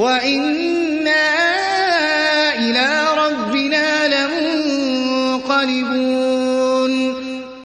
وَإِنَّا إِلَىٰ رَبِّنَا لَمُنقَلِبُونَ